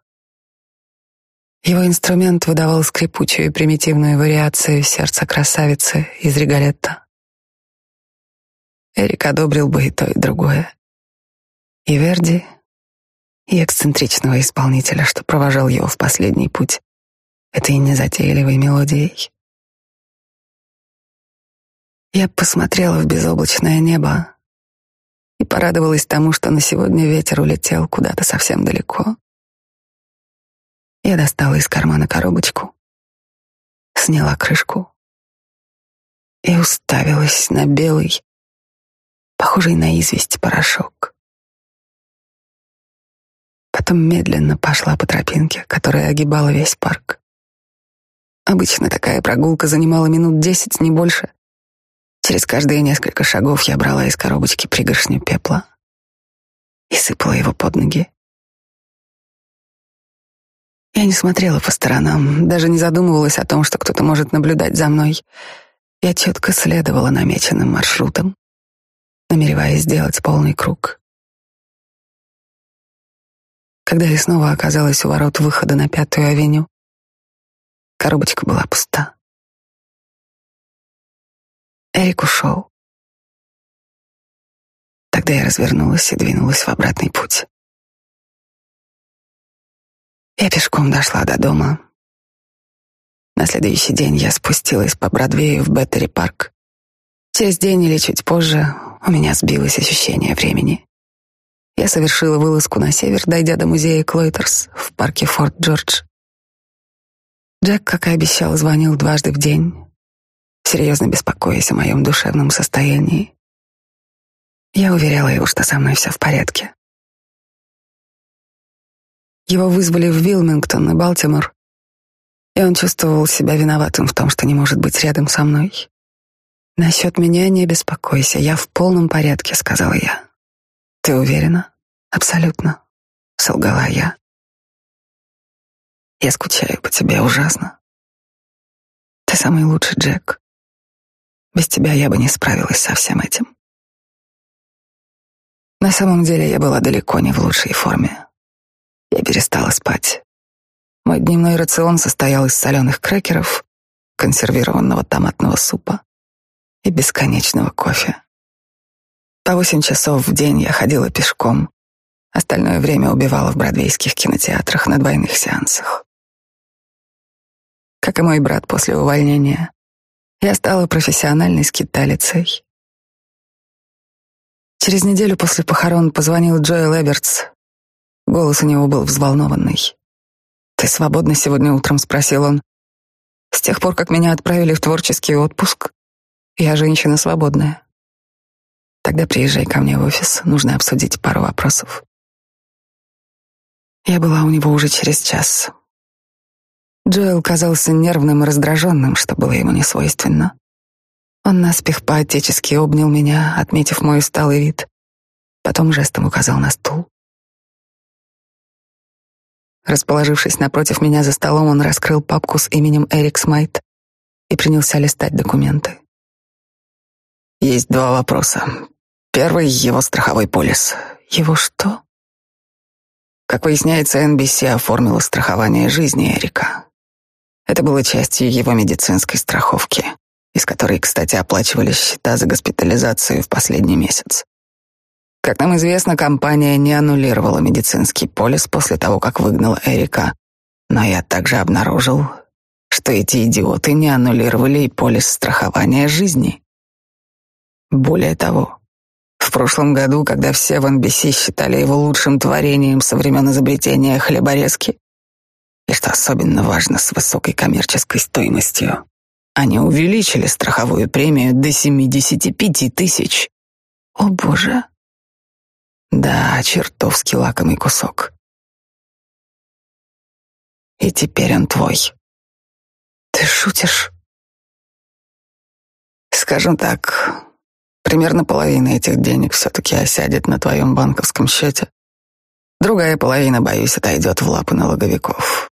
Его инструмент выдавал скрипучую и примитивную вариацию сердца красавицы из Риголетта. Эрик одобрил бы и то, и другое. И Верди, и эксцентричного исполнителя, что провожал его в последний путь этой незатейливой мелодией. Я посмотрела в безоблачное небо, и порадовалась тому, что на сегодня ветер улетел куда-то совсем далеко. Я достала из кармана коробочку, сняла крышку и уставилась на белый, похожий на известь порошок. Потом медленно пошла по тропинке, которая огибала весь парк. Обычно такая прогулка занимала минут десять, не больше. Через каждые несколько шагов я брала из коробочки пригоршню пепла и сыпала его под ноги. Я не смотрела по сторонам, даже не задумывалась о том, что кто-то может наблюдать за мной. Я четко следовала намеченным маршрутам, намереваясь сделать полный круг. Когда я снова оказалась у ворот выхода на Пятую авеню, коробочка была пуста. Эрик ушел. Тогда я развернулась и двинулась в обратный путь. Я пешком дошла до дома. На следующий день я спустилась по Бродвею в Беттери-парк. Через день или чуть позже у меня сбилось ощущение времени. Я совершила вылазку на север, дойдя до музея Клойтерс в парке Форт Джордж. Джек, как и обещал, звонил дважды в день, серьезно беспокоясь о моем душевном состоянии. Я уверяла его, что со мной все в порядке. Его вызвали в Вилмингтон и Балтимор, и он чувствовал себя виноватым в том, что не может быть рядом со мной. «Насчет меня не беспокойся, я в полном порядке», — сказала я. «Ты уверена?» «Абсолютно. солгала я. Я скучаю по тебе ужасно. Ты самый лучший, Джек. Без тебя я бы не справилась со всем этим. На самом деле я была далеко не в лучшей форме. Я перестала спать. Мой дневной рацион состоял из соленых крекеров, консервированного томатного супа и бесконечного кофе. По восемь часов в день я ходила пешком, остальное время убивала в бродвейских кинотеатрах на двойных сеансах. Как и мой брат после увольнения, я стала профессиональной скиталицей. Через неделю после похорон позвонил Джоэл Эбертс. Голос у него был взволнованный. «Ты свободна сегодня утром?» — спросил он. «С тех пор, как меня отправили в творческий отпуск, я женщина свободная. Тогда приезжай ко мне в офис, нужно обсудить пару вопросов». Я была у него уже через час. Джоэл казался нервным и раздраженным, что было ему не свойственно. Он наспех по-отечески обнял меня, отметив мой усталый вид. Потом жестом указал на стул. Расположившись напротив меня за столом, он раскрыл папку с именем Эрик Смайт и принялся листать документы. Есть два вопроса. Первый — его страховой полис. Его что? Как выясняется, NBC оформила страхование жизни Эрика. Это было частью его медицинской страховки, из которой, кстати, оплачивались счета за госпитализацию в последний месяц. Как нам известно, компания не аннулировала медицинский полис после того, как выгнала Эрика, но я также обнаружил, что эти идиоты не аннулировали и полис страхования жизни. Более того, в прошлом году, когда все в NBC считали его лучшим творением со времен изобретения хлеборезки, и что особенно важно, с высокой коммерческой стоимостью. Они увеличили страховую премию до 75 тысяч. О боже! Да, чертовски лакомый кусок. И теперь он твой. Ты шутишь? Скажем так, примерно половина этих денег все-таки осядет на твоем банковском счете. Другая половина, боюсь, отойдет в лапы налоговиков.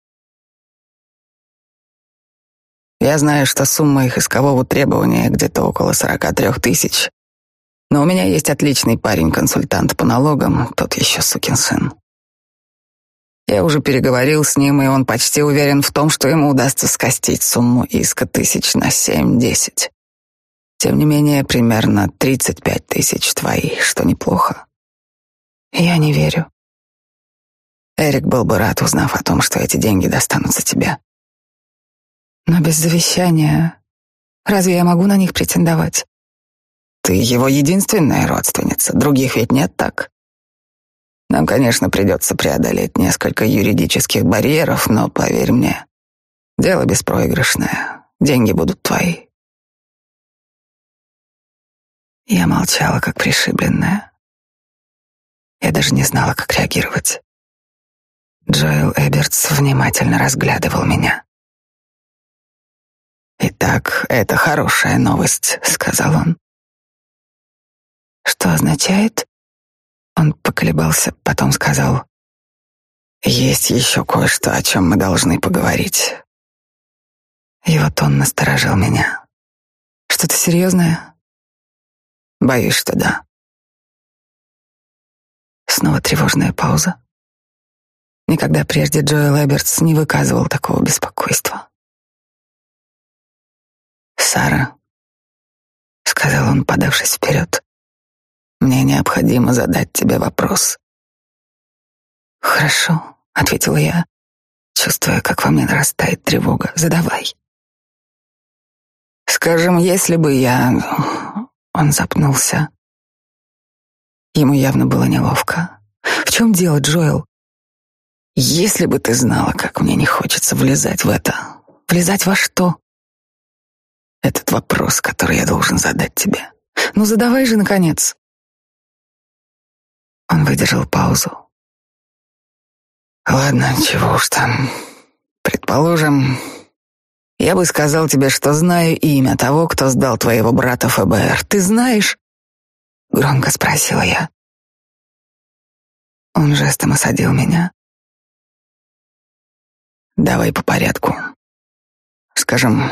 Я знаю, что сумма их искового требования где-то около сорока трех тысяч. Но у меня есть отличный парень-консультант по налогам, тот еще сукин сын. Я уже переговорил с ним, и он почти уверен в том, что ему удастся скостить сумму иска тысяч на семь-десять. Тем не менее, примерно тридцать пять тысяч твои, что неплохо. Я не верю. Эрик был бы рад, узнав о том, что эти деньги достанутся тебе. Но без завещания разве я могу на них претендовать? Ты его единственная родственница, других ведь нет так. Нам, конечно, придется преодолеть несколько юридических барьеров, но поверь мне, дело беспроигрышное. Деньги будут твои. Я молчала, как пришибленная. Я даже не знала, как реагировать. Джоэл Эбертс внимательно разглядывал меня. «Итак, это хорошая новость», — сказал он. «Что означает?» Он поколебался, потом сказал. «Есть еще кое-что, о чем мы должны поговорить». И вот он насторожил меня. «Что-то серьезное?» «Боюсь, что да». Снова тревожная пауза. Никогда прежде Джоэл Эбертс не выказывал такого беспокойства. Сара, сказал он, подавшись вперед, мне необходимо задать тебе вопрос. Хорошо, ответила я, чувствуя, как во мне нарастает тревога. Задавай. Скажем, если бы я... Он запнулся. Ему явно было неловко. В чем дело, Джоэл? Если бы ты знала, как мне не хочется влезать в это. Влезать во что? Этот вопрос, который я должен задать тебе. Ну, задавай же, наконец. Он выдержал паузу. Ладно, чего уж там. Предположим, я бы сказал тебе, что знаю имя того, кто сдал твоего брата ФБР. Ты знаешь? Громко спросила я. Он жестом осадил меня. Давай по порядку. Скажем,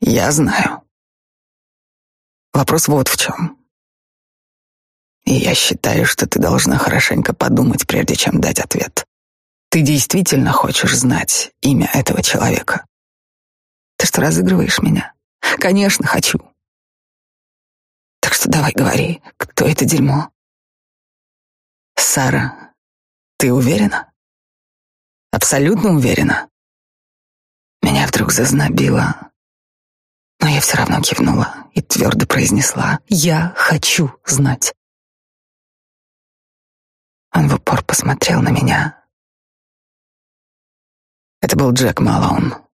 я знаю. Вопрос вот в чем. И я считаю, что ты должна хорошенько подумать, прежде чем дать ответ. Ты действительно хочешь знать имя этого человека? Ты что, разыгрываешь меня? Конечно, хочу. Так что давай говори, кто это дерьмо? Сара, ты уверена? Абсолютно уверена? Меня вдруг зазнобило, но я все равно кивнула и твердо произнесла «Я хочу знать». Он в упор посмотрел на меня. Это был Джек Малоун.